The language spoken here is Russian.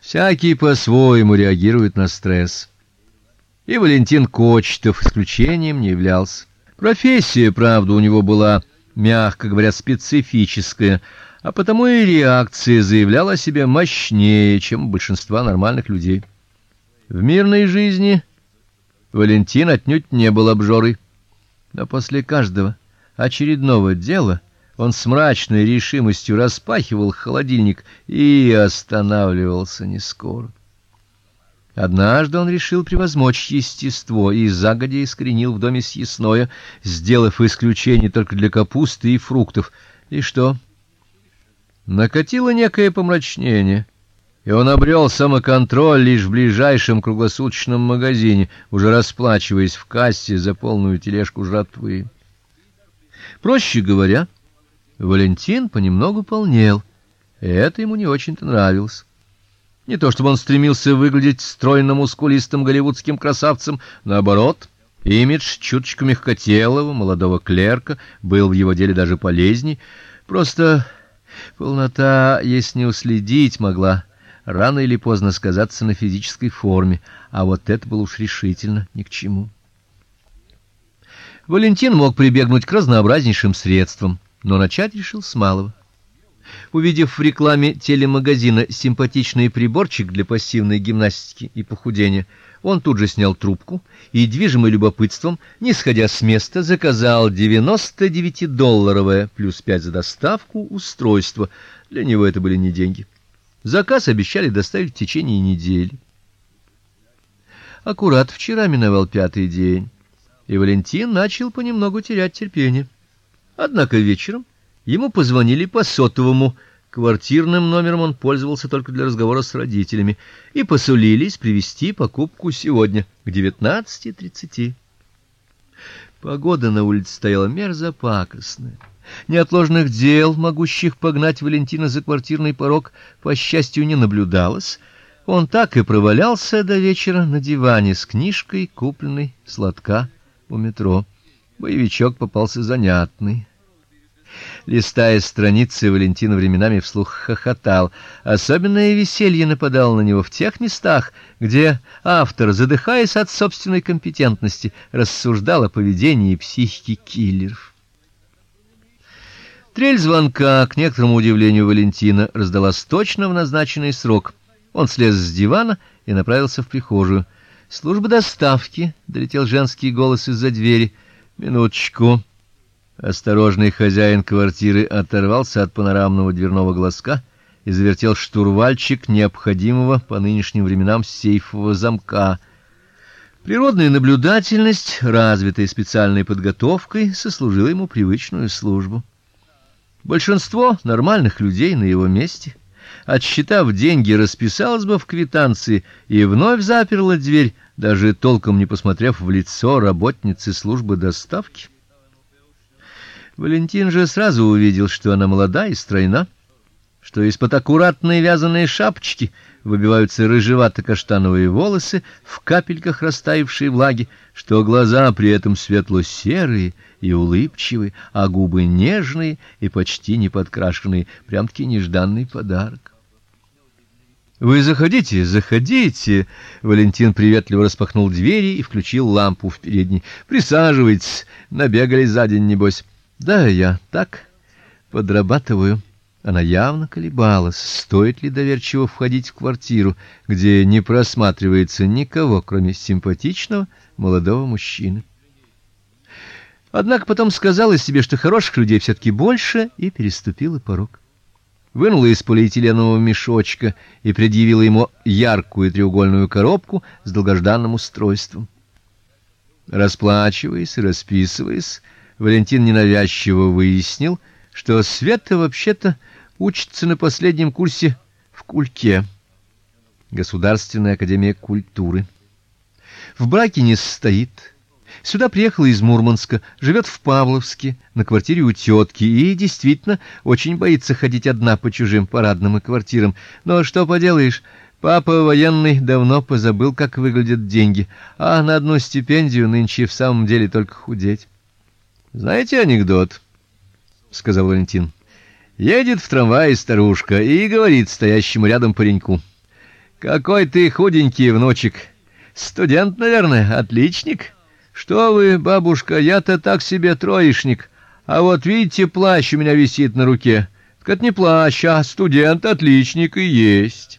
Всякий по-своему реагирует на стресс. И Валентин Кочетов исключением не являлся. Профессия, правда, у него была, мягко говоря, специфическая, а потому и реакция заявляла о себе мощнее, чем у большинства нормальных людей. В мирной жизни Валентин отнюдь не был обжорой, но после каждого очередного дела он с мрачной решимостью распахивал холодильник и останавливался не скоро. Однажды он решил превозмочь естество и загодя искоренил в доме съестное, сделав исключение только для капусты и фруктов. И что? Накатило некое помрачнение, и он обрел самоконтроль лишь в ближайшем круглосуточном магазине, уже расплачиваясь в кассе за полную тележку жратвы. Проще говоря, Валентин понемногу полнел, и это ему не очень-то нравилось. Не то чтобы он стремился выглядеть стройным мускулистым голливудским красавцем, наоборот, имидж чуточку мягкотелого молодого клерка был в его деле даже полезней. Просто полнота, если не уследить, могла рано или поздно сказаться на физической форме, а вот это было уж решительно ни к чему. Валентин мог прибегнуть к разнообразнейшим средствам, но начать решил с малого. Увидев в рекламе телемагазина симпатичный приборчик для пассивной гимнастики и похудения, он тут же снял трубку и, движимый любопытством, не сходя с места, заказал 99-долларовое плюс 5 за доставку устройство. Для него это были не деньги. Заказ обещали доставить в течение недели. Аккурат вчера миновал пятый день, и Валентин начал понемногу терять терпение. Однако вечером Ему позвонили по сотовому. Квартирным номером он пользовался только для разговора с родителями и посулились привезти покупку сегодня к 19:30. Погода на улице стояла мерзопакостная. Неотложных дел, могущих погнать Валентина за квартирный порог, по счастью, не наблюдалось. Он так и провалялся до вечера на диване с книжкой, купленной сладка у метро. Боевичок попался занятный. Листая страницы, Валентин временами вслух хохотал. Особенное веселье нападало на него в тех местах, где автор, задыхаясь от собственной компетентности, рассуждал о поведении и психике киллеров. Трель звонка, к некоторому удивлению Валентина, раздалась точно в назначенный срок. Он слез с дивана и направился в прихожую. "Служба доставки", долетел женский голос из-за двери. "Минуточку", Осторожный хозяин квартиры оторвался от панорамного дверного глазка и завертел штурвальчик необходимого по нынешним временам сейфового замка. Природная наблюдательность, развитая специальной подготовкой, сослужила ему привычную службу. Большинство нормальных людей на его месте, отсчитав деньги, расписалось бы в квитанции и вновь заперло дверь, даже толком не посмотрев в лицо работницы службы доставки. Валентин же сразу увидел, что она молода и стройна, что из-под аккуратной вязаной шапочки выбиваются рыжевато-каштановые волосы в капельках растаявшей влаги, что глаза при этом светло-серые и улыбчивые, а губы нежные и почти не подкрашенные, прям-таки нежданный подарок. Вы заходите, заходите. Валентин приветливо распахнул двери и включил лампу в передней. Присаживайтесь, набегались за день небось. Да, я так подрабатываю. Она явно колебалась, стоит ли доверчиво входить в квартиру, где не просматривается никого, кроме симпатичного молодого мужчины. Однако потом сказала себе, что хороших людей все таки больше, и переступила порог. Вынула из полиэтиленового мешочка и предъявила ему яркую треугольную коробку с долгожданным устройством. Расплачиваясь и расписываясь, Валентин ненавязчиво выяснил, что Света вообще-то учится на последнем курсе в Кульке. Государственная академия культуры. В браке не состоит. Сюда приехала из Мурманска, живет в Павловске, на квартире у тетки и действительно очень боится ходить одна по чужим парадным и квартирам. Но что поделаешь, папа военный давно позабыл, как выглядят деньги, а на одну стипендию нынче в самом деле только худеть. Знаете анекдот? Сказал Валентин. Едет в трамвае старушка и говорит стоящему рядом пареньку: Какой ты худенький, внучек. Студент, наверное, отличник. Что вы, бабушка, я-то так себе троечник. А вот видите, плащ у меня висит на руке. Так это не плащ, а студент-отличник и есть.